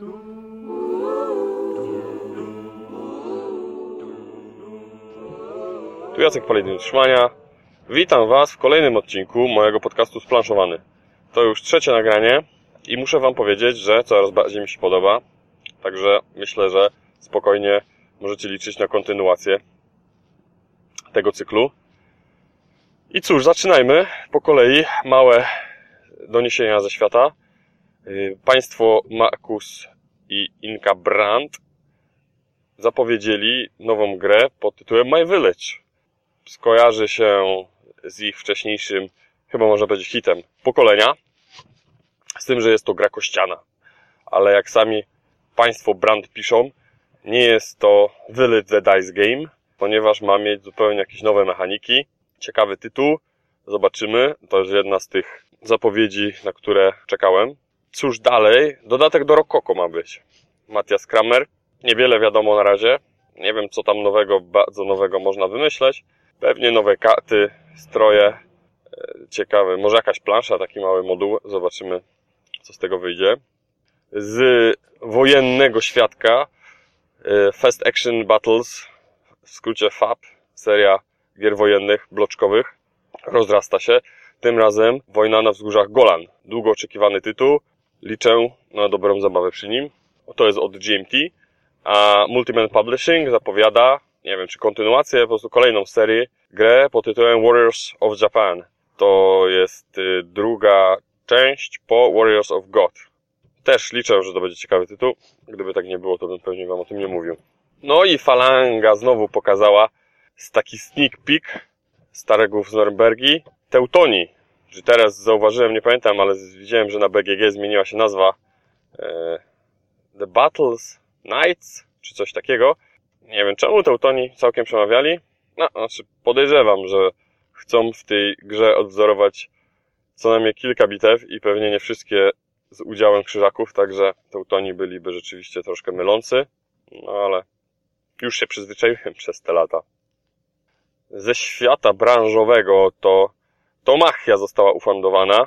Tu Jacek Palidyn Trzymania. Witam Was w kolejnym odcinku mojego podcastu Splanszowany. To już trzecie nagranie i muszę Wam powiedzieć, że coraz bardziej mi się podoba. Także myślę, że spokojnie możecie liczyć na kontynuację tego cyklu. I cóż, zaczynajmy po kolei małe doniesienia ze świata. Y, państwo Markus i Inka Brandt zapowiedzieli nową grę pod tytułem My Village. Skojarzy się z ich wcześniejszym, chyba można powiedzieć hitem, pokolenia. Z tym, że jest to gra kościana. Ale jak sami Państwo Brand piszą, nie jest to Village the Dice Game, ponieważ ma mieć zupełnie jakieś nowe mechaniki. Ciekawy tytuł. Zobaczymy. To jest jedna z tych zapowiedzi, na które czekałem. Cóż dalej? Dodatek do Rokoko ma być. Matthias Kramer. Niewiele wiadomo na razie. Nie wiem, co tam nowego, bardzo nowego można wymyśleć. Pewnie nowe karty, stroje. E, ciekawe. Może jakaś plansza, taki mały moduł. Zobaczymy, co z tego wyjdzie. Z wojennego świadka e, Fast Action Battles, w skrócie FAB, seria gier wojennych, bloczkowych, rozrasta się. Tym razem Wojna na wzgórzach Golan. Długo oczekiwany tytuł. Liczę na dobrą zabawę przy nim. To jest od GMT. A Multiman Publishing zapowiada, nie wiem czy kontynuację, po prostu kolejną serię, grę pod tytułem Warriors of Japan. To jest y, druga część po Warriors of God. Też liczę, że to będzie ciekawy tytuł. Gdyby tak nie było, to bym pewnie wam o tym nie mówił. No i Falanga znowu pokazała taki sneak peek starego z Norymbergi. Teutoni. Że teraz zauważyłem, nie pamiętam, ale widziałem, że na BGG zmieniła się nazwa e, The Battles Knights, czy coś takiego. Nie wiem czemu Teutoni całkiem przemawiali. No, znaczy podejrzewam, że chcą w tej grze odwzorować co najmniej kilka bitew i pewnie nie wszystkie z udziałem krzyżaków, także Teutoni byliby rzeczywiście troszkę mylący. No ale już się przyzwyczaiłem przez te lata. Ze świata branżowego to Tomachia została ufundowana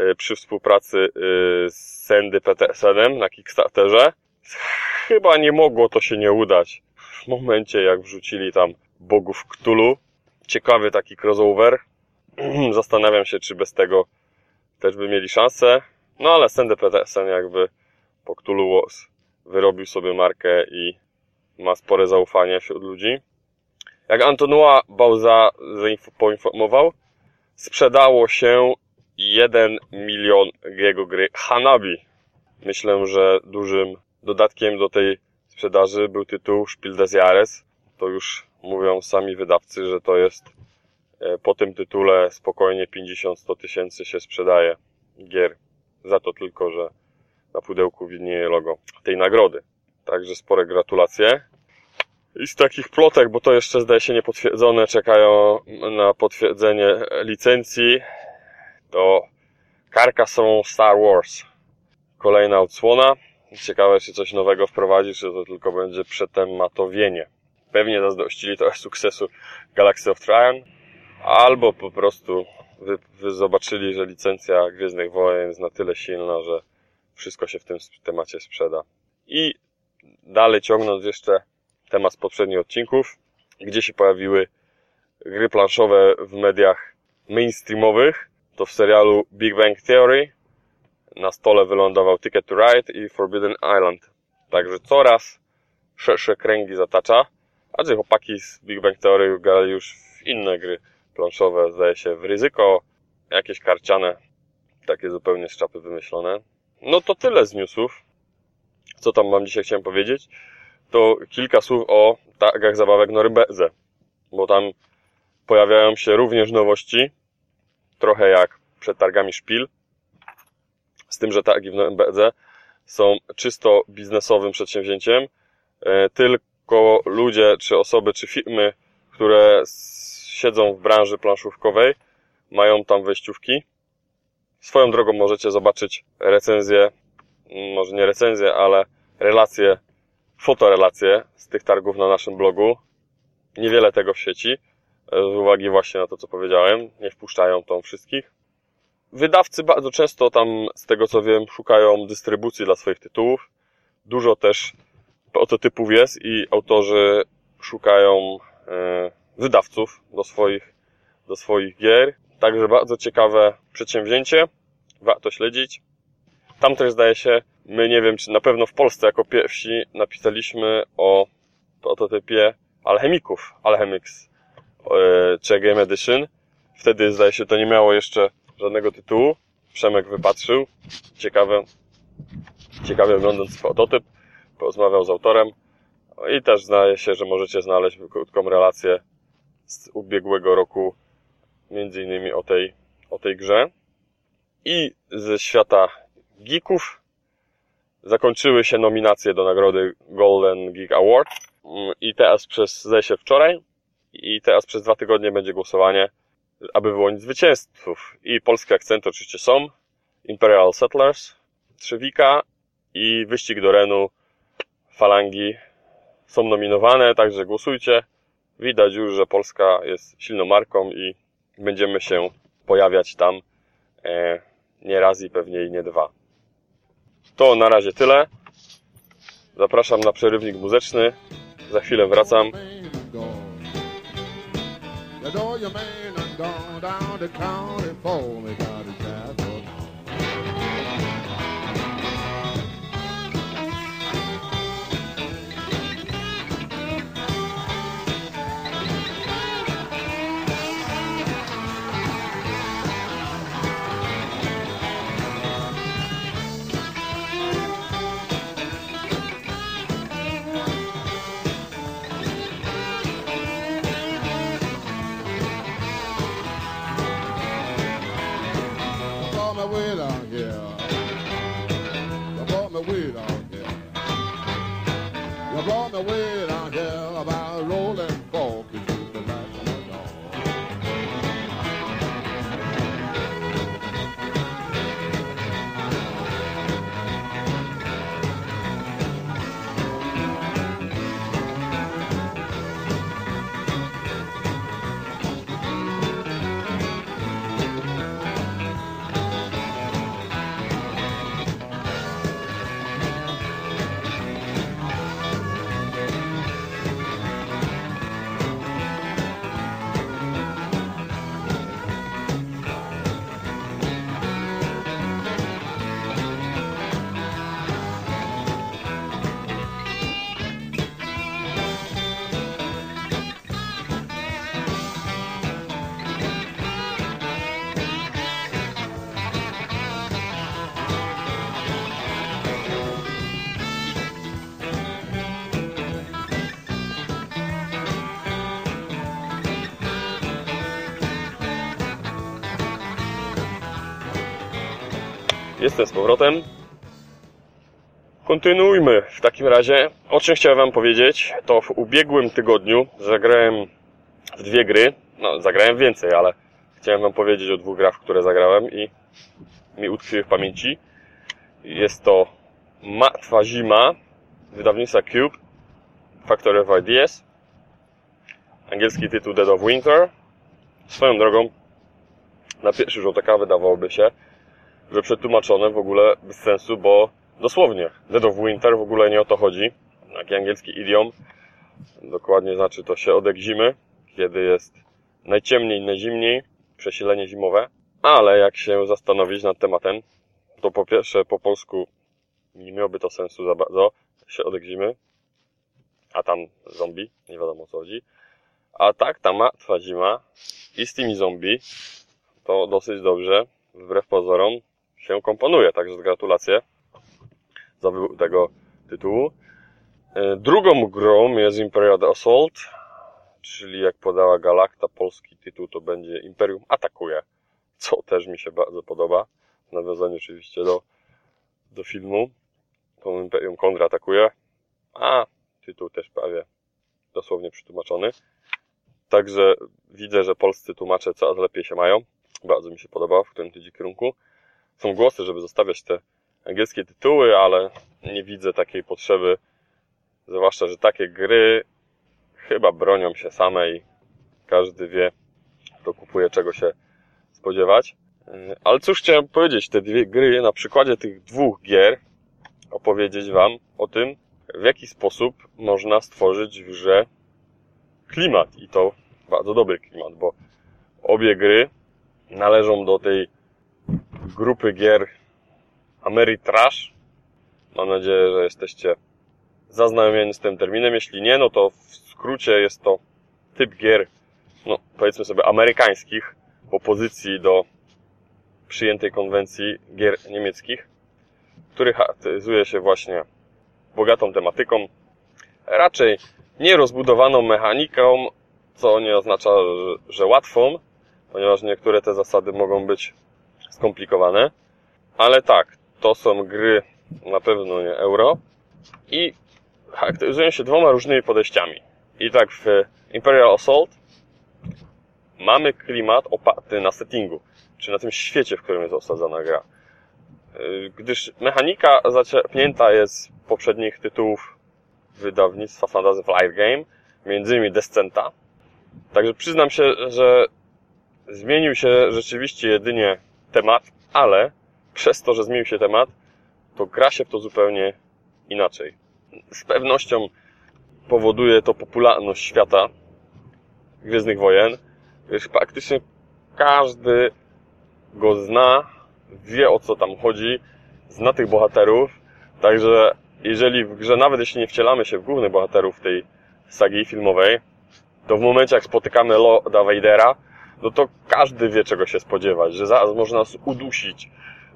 y, przy współpracy y, z Sandy Petersenem na Kickstarterze. Chyba nie mogło to się nie udać w momencie, jak wrzucili tam bogów Cthulhu. Ciekawy taki crossover. Zastanawiam się, czy bez tego też by mieli szansę. No ale Sandy Petersen jakby po Cthulhu Wars wyrobił sobie markę i ma spore zaufanie wśród ludzi. Jak Antonua Bauza poinformował, sprzedało się 1 milion jego gry Hanabi. Myślę, że dużym dodatkiem do tej sprzedaży był tytuł Spiel des Jahres. To już mówią sami wydawcy, że to jest e, po tym tytule spokojnie 50-100 tysięcy się sprzedaje gier. Za to tylko, że na pudełku widnieje logo tej nagrody. Także spore gratulacje. I z takich plotek, bo to jeszcze zdaje się niepotwierdzone, czekają na potwierdzenie licencji, to Carcassonne Star Wars. Kolejna odsłona. Ciekawe, czy coś nowego wprowadzi, czy to tylko będzie przetematowienie. Pewnie zazdrościli trochę sukcesu Galaxy of Tryon, albo po prostu wy, wy zobaczyli, że licencja Gwiezdnych Wojen jest na tyle silna, że wszystko się w tym temacie sprzeda. I dalej ciągnąc jeszcze temat z poprzednich odcinków, gdzie się pojawiły gry planszowe w mediach mainstreamowych, to w serialu Big Bang Theory na stole wylądował Ticket to Ride i Forbidden Island. Także coraz szersze kręgi zatacza, a że chłopaki z Big Bang Theory grali już w inne gry planszowe, zdaje się w ryzyko, jakieś karciane, takie zupełnie z czapy wymyślone. No to tyle z newsów. Co tam wam dzisiaj chciałem powiedzieć? To kilka słów o targach zabawek Norymberdze, bo tam pojawiają się również nowości, trochę jak przed targami Szpil, z tym, że targi w Norymberdze są czysto biznesowym przedsięwzięciem, e, tylko ludzie, czy osoby, czy firmy, które siedzą w branży planszówkowej, mają tam wejściówki. Swoją drogą możecie zobaczyć recenzję, może nie recenzję, ale relacje fotorelacje z tych targów na naszym blogu. Niewiele tego w sieci, e, z uwagi właśnie na to, co powiedziałem. Nie wpuszczają tam wszystkich. Wydawcy bardzo często tam, z tego co wiem, szukają dystrybucji dla swoich tytułów. Dużo też prototypów jest i autorzy szukają e, wydawców do swoich, do swoich gier. Także bardzo ciekawe przedsięwzięcie. Warto śledzić. Tam też zdaje się, my nie wiem, czy na pewno w Polsce jako pierwsi napisaliśmy o prototypie alchemików, Alchemics e, czy Game Edition. Wtedy zdaje się to nie miało jeszcze żadnego tytułu. Przemek wypatrzył. Ciekawe, ciekawie oglądając prototyp, porozmawiał z autorem. I też zdaje się, że możecie znaleźć krótką relację z ubiegłego roku, między innymi o tej, o tej grze. I ze świata geeków zakończyły się nominacje do nagrody Golden Geek Award. I teraz przez, się wczoraj, i teraz przez dwa tygodnie będzie głosowanie, aby wyłonić zwycięzców. I polskie akcenty oczywiście są. Imperial Settlers, Trzewika i Wyścig do Renu, Falangi są nominowane, także głosujcie. Widać już, że Polska jest silną marką i będziemy się pojawiać tam e, nie raz i pewnie i nie dwa. To na razie tyle. Zapraszam na przerywnik muzyczny. Za chwilę wracam. way Jestem z powrotem. Kontynuujmy w takim razie. O czym chciałem Wam powiedzieć, to w ubiegłym tygodniu zagrałem w dwie gry. No, zagrałem więcej, ale chciałem Wam powiedzieć o dwóch grach, które zagrałem i mi utkwiły w pamięci. Jest to Martwa Zima wydawnictwa Cube, Factory of Ideas. Angielski tytuł Dead of Winter. Swoją drogą, na pierwszy rzut oka wydawałoby się, że przetłumaczone w ogóle bez sensu, bo dosłownie Dead of Winter w ogóle nie o to chodzi. Taki angielski idiom dokładnie znaczy to się odek zimy, kiedy jest najciemniej, najzimniej, przesilenie zimowe. Ale jak się zastanowić nad tematem, to po pierwsze po polsku nie miałoby to sensu za bardzo, się odek zimy, a tam zombie, nie wiadomo o co chodzi. A tak, ta martwa zima i z tymi zombie to dosyć dobrze, wbrew pozorom, się komponuje, także gratulacje za tego tytułu. E, Drugą grą jest Imperial Assault, czyli jak podała Galacta, polski tytuł to będzie Imperium Atakuje, co też mi się bardzo podoba, w nawiązaniu oczywiście do, do filmu, to Imperium kontratakuje, a tytuł też prawie dosłownie przetłumaczony. Także widzę, że polscy tłumacze coraz lepiej się mają. Bardzo mi się podoba, w którym to idzie kierunku. Są głosy, żeby zostawiać te angielskie tytuły, ale nie widzę takiej potrzeby. Zwłaszcza, że takie gry chyba bronią się same i każdy wie, kto kupuje, czego się spodziewać. Ale cóż chciałem powiedzieć, te dwie gry na przykładzie tych dwóch gier opowiedzieć Wam o tym, w jaki sposób można stworzyć w grze klimat. I to bardzo dobry klimat, bo obie gry należą do tej grupy gier Ameritrash. Mam nadzieję, że jesteście zaznajomieni z tym terminem. Jeśli nie, no to w skrócie jest to typ gier, no powiedzmy sobie amerykańskich, w opozycji do przyjętej konwencji gier niemieckich, który charakteryzuje się właśnie bogatą tematyką, raczej nierozbudowaną mechaniką, co nie oznacza, że łatwą, ponieważ niektóre te zasady mogą być skomplikowane. Ale tak, to są gry na pewno nie euro i charakteryzują się dwoma różnymi podejściami. I tak w Imperial Assault mamy klimat oparty na settingu, czy na tym świecie, w którym jest osadzona gra. Y, gdyż mechanika zaczerpnięta jest z poprzednich tytułów wydawnictwa Fantasy Flight Game, między innymi Descenta. Także przyznam się, że zmienił się rzeczywiście jedynie temat, ale przez to, że zmienił się temat, to gra się w to zupełnie inaczej. Z pewnością powoduje to popularność świata Gwiezdnych Wojen, gdyż praktycznie każdy go zna, wie o co tam chodzi, zna tych bohaterów, także jeżeli w grze, nawet jeśli nie wcielamy się w głównych bohaterów tej sagi filmowej, to w momencie jak spotykamy Lorda Vadera, no to każdy wie czego się spodziewać, że zaraz można nas udusić,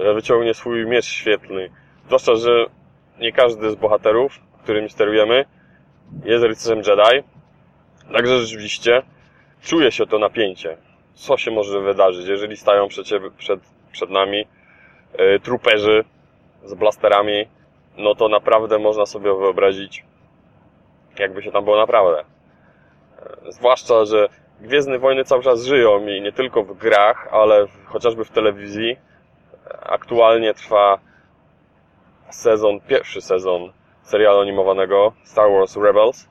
że wyciągnie swój miecz świetlny. Zwłaszcza, że nie każdy z bohaterów, którymi sterujemy, jest rycerzem Jedi. Także rzeczywiście czuje się to napięcie. Co się może wydarzyć, jeżeli stają przed, przed, przed nami yy, truperzy z blasterami, no to naprawdę można sobie wyobrazić, jakby się tam było naprawdę. Yy, zwłaszcza, że Gwiezdne Wojny cały czas żyją i nie tylko w grach, ale chociażby w telewizji. Aktualnie trwa sezon, pierwszy sezon serialu animowanego Star Wars Rebels.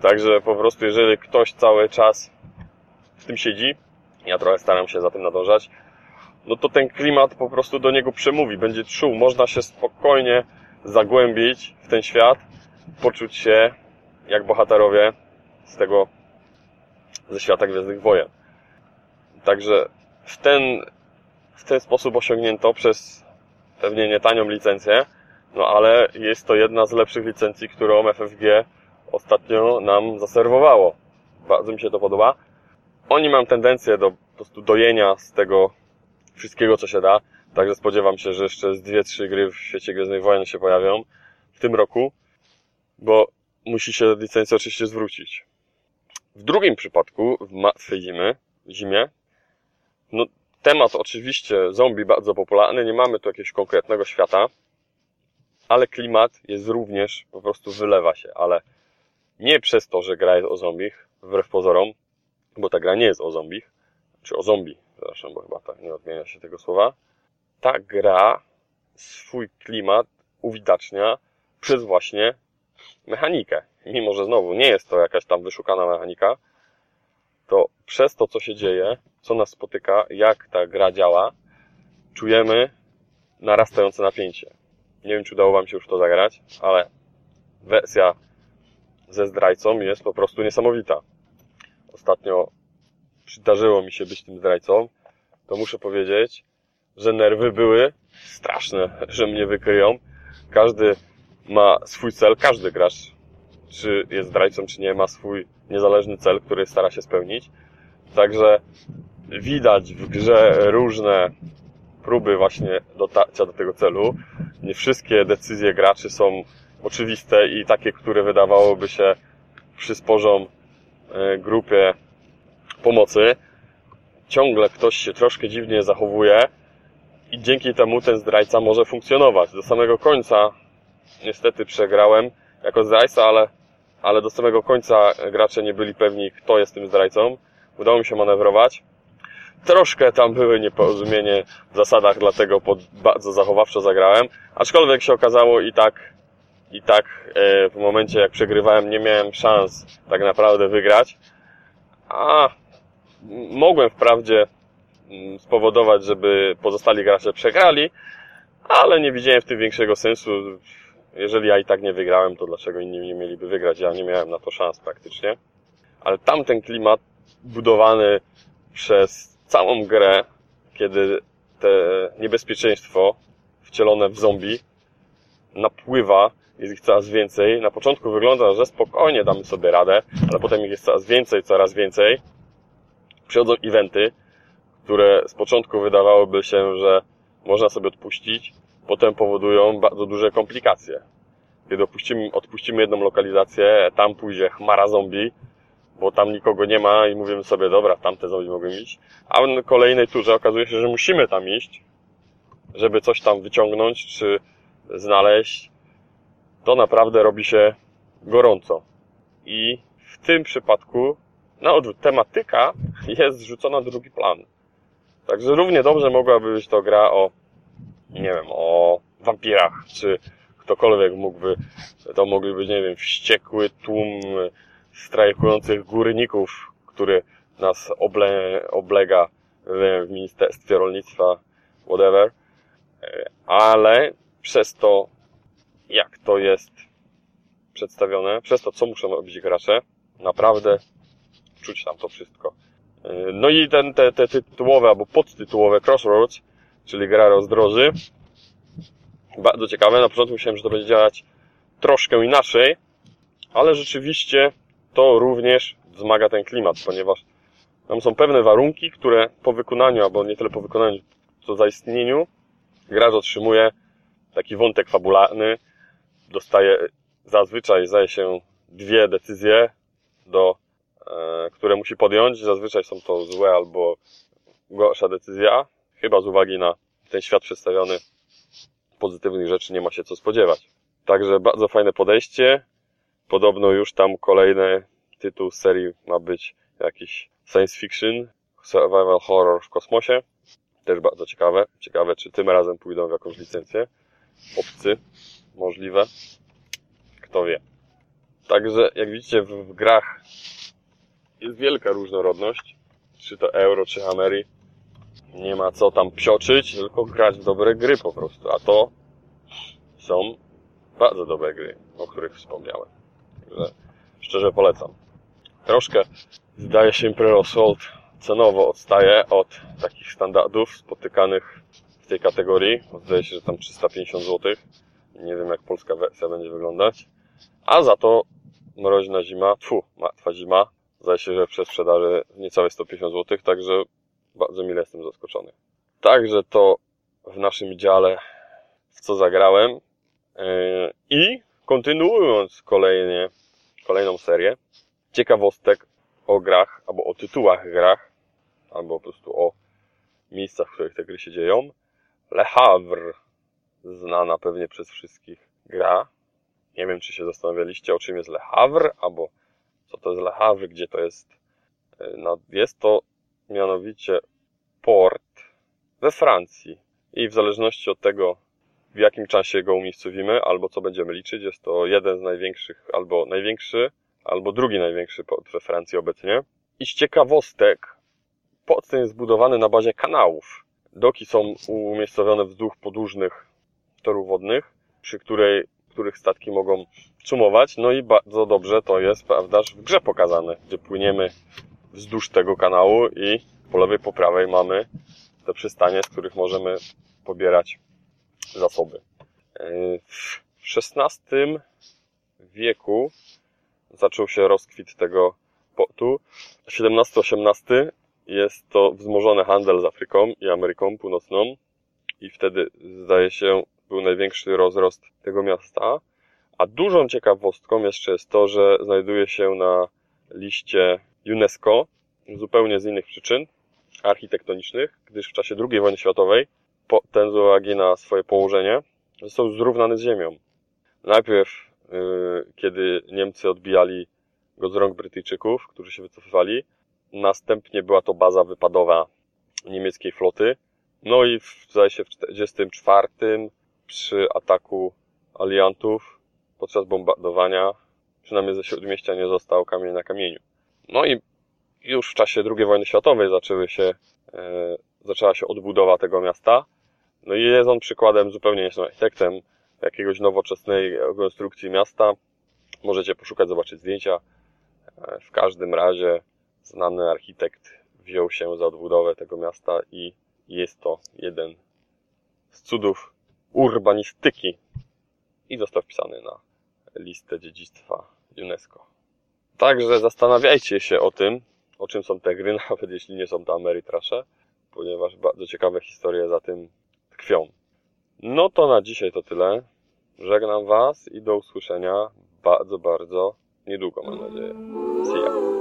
Także po prostu jeżeli ktoś cały czas w tym siedzi, ja trochę staram się za tym nadążać, no to ten klimat po prostu do niego przemówi, będzie czuł, można się spokojnie zagłębić w ten świat, poczuć się jak bohaterowie z tego ze świata Gwiezdnych Wojen. Także w ten, w ten sposób osiągnięto przez pewnie nie tanią licencję, no ale jest to jedna z lepszych licencji, którą FFG ostatnio nam zaserwowało. Bardzo mi się to podoba. Oni mają tendencję do po prostu dojenia z tego wszystkiego, co się da. Także spodziewam się, że jeszcze z dwie, trzy gry w świecie Gwiezdnych Wojen się pojawią w tym roku, bo musi się licencja oczywiście zwrócić. W drugim przypadku, w martwej zimy, zimie, no temat oczywiście zombie bardzo popularny, nie mamy tu jakiegoś konkretnego świata, ale klimat jest również, po prostu wylewa się, ale nie przez to, że gra jest o zombich, wbrew pozorom, bo ta gra nie jest o zombich, czy o zombie, przepraszam, bo chyba tak nie odmienia się tego słowa. Ta gra swój klimat uwidacznia przez właśnie mechanikę. Mimo, że znowu nie jest to jakaś tam wyszukana mechanika, to przez to, co się dzieje, co nas spotyka, jak ta gra działa, czujemy narastające napięcie. Nie wiem, czy udało Wam się już to zagrać, ale wersja ze zdrajcą jest po prostu niesamowita. Ostatnio przydarzyło mi się być tym zdrajcą, to muszę powiedzieć, że nerwy były straszne, że mnie wykryją. Każdy ma swój cel, każdy gracz, czy jest zdrajcą, czy nie, ma swój niezależny cel, który stara się spełnić. Także widać w grze różne próby właśnie dotarcia do tego celu. Nie wszystkie decyzje graczy są oczywiste i takie, które wydawałoby się przysporzą e, grupie pomocy. Ciągle ktoś się troszkę dziwnie zachowuje i dzięki temu ten zdrajca może funkcjonować. Do samego końca niestety przegrałem jako zdrajca, ale, ale do samego końca gracze nie byli pewni, kto jest tym zdrajcą. Udało mi się manewrować. Troszkę tam były nieporozumienie w zasadach, dlatego pod, bardzo zachowawczo zagrałem. Aczkolwiek się okazało i tak, i tak e, w momencie jak przegrywałem nie miałem szans tak naprawdę wygrać. A mogłem wprawdzie mm, spowodować, żeby pozostali gracze przegrali, ale nie widziałem w tym większego sensu. Jeżeli ja i tak nie wygrałem, to dlaczego inni nie mieliby wygrać? Ja nie miałem na to szans praktycznie. Ale tamten klimat budowany przez całą grę, kiedy te niebezpieczeństwo wcielone w zombie napływa, jest ich coraz więcej. Na początku wygląda, że spokojnie damy sobie radę, ale potem ich jest coraz więcej, coraz więcej. Przychodzą eventy, które z początku wydawałoby się, że można sobie odpuścić, potem powodują bardzo duże komplikacje. Kiedy odpuścimy, odpuścimy jedną lokalizację, tam pójdzie chmara zombie, bo tam nikogo nie ma i mówimy sobie, dobra, tamte zombie mogą iść, a w kolejnej turze okazuje się, że musimy tam iść, żeby coś tam wyciągnąć, czy znaleźć, to naprawdę robi się gorąco. I w tym przypadku, na odwrót, tematyka jest zrzucona na drugi plan. Także równie dobrze mogłaby być to gra o, nie wiem, o wampirach, czy ktokolwiek mógłby, to mógłby być, nie wiem, wściekły tłum strajkujących górników, który nas oble, oblega w Ministerstwie Rolnictwa, whatever, ale przez to, jak to jest przedstawione, przez to, co muszą robić gracze, naprawdę czuć tam to wszystko. No i ten, te, te tytułowe albo podtytułowe Crossroads, czyli gra rozdroży, bardzo ciekawe. Na początku myślałem, że to będzie działać troszkę inaczej, ale rzeczywiście to również wzmaga ten klimat, ponieważ tam są pewne warunki, które po wykonaniu, albo nie tyle po wykonaniu, co zaistnieniu, gracz otrzymuje taki wątek fabularny, dostaje zazwyczaj, zdaje się, dwie decyzje, do, e, które musi podjąć. Zazwyczaj są to złe albo gorsza decyzja, chyba z uwagi na ten świat przedstawiony pozytywnych rzeczy nie ma się co spodziewać. Także bardzo fajne podejście. Podobno już tam kolejny tytuł serii ma być jakiś science fiction, survival horror w kosmosie. Też bardzo ciekawe. Ciekawe, czy tym razem pójdą w jakąś licencję. Obcy. Możliwe. Kto wie. Także, jak widzicie, w, grach jest wielka różnorodność. Czy to euro, czy Ameri. Nie ma co tam psioczyć, tylko grać w dobre gry po prostu. A to są bardzo dobre gry, o których wspomniałem. Także szczerze polecam. Troszkę, zdaje się, Imperial Assault cenowo odstaje od takich standardów spotykanych w tej kategorii. Zdaje się, że tam 350 zł. Nie wiem, jak polska wersja będzie wyglądać. A za to mroźna zima, tfu, martwa zima, zdaje się, że przez sprzedaży niecałe 150 zł, także bardzo mile jestem zaskoczony. Także to w naszym dziale w co zagrałem. Yy, I kontynuując kolejnie, kolejną serię ciekawostek o grach, albo o tytułach grach, albo po prostu o miejscach, w których te gry się dzieją. Le Havre, znana pewnie przez wszystkich gra. Nie wiem, czy się zastanawialiście, o czym jest Le Havre, albo co to jest Le Havre, gdzie to jest. No, jest to mianowicie port we Francji. I w zależności od tego, w jakim czasie go umiejscowimy, albo co będziemy liczyć, jest to jeden z największych, albo największy, albo drugi największy port we Francji obecnie. I z ciekawostek, port ten jest zbudowany na bazie kanałów. Doki są umiejscowione wzdłuż podłużnych torów wodnych, przy której, których statki mogą cumować. No i bardzo dobrze to jest, prawda, w grze pokazane, gdzie płyniemy wzdłuż tego kanału i po lewej, po prawej mamy te przystanie, z których możemy pobierać zasoby. W XVI wieku zaczął się rozkwit tego portu. XVII-XVIII jest to wzmożony handel z Afryką i Ameryką Północną i wtedy, zdaje się, był największy rozrost tego miasta. A dużą ciekawostką jeszcze jest to, że znajduje się na liście UNESCO zupełnie z innych przyczyn architektonicznych, gdyż w czasie II wojny światowej, ten z uwagi na swoje położenie, został zrównany z ziemią. Najpierw, yy, kiedy Niemcy odbijali go z rąk Brytyjczyków, którzy się wycofywali, następnie była to baza wypadowa niemieckiej floty, no i w, zdaje się w 1944 przy ataku aliantów podczas bombardowania, przynajmniej ze śródmieścia nie został kamień na kamieniu. No i już w czasie II wojny światowej zaczęły się, e, zaczęła się odbudowa tego miasta. No i jest on przykładem, zupełnie nie jestem architektem, jakiegoś nowoczesnej konstrukcji miasta, możecie poszukać, zobaczyć zdjęcia. E, W każdym razie znany architekt wziął się za odbudowę tego miasta i jest to jeden z cudów urbanistyki i został wpisany na listę dziedzictwa UNESCO. Także zastanawiajcie się o tym, o czym są te gry, nawet jeśli nie są to Ameritrasze, ponieważ bardzo ciekawe historie za tym tkwią. No to na dzisiaj to tyle. Żegnam Was i do usłyszenia bardzo, bardzo niedługo, mam nadzieję. See ya.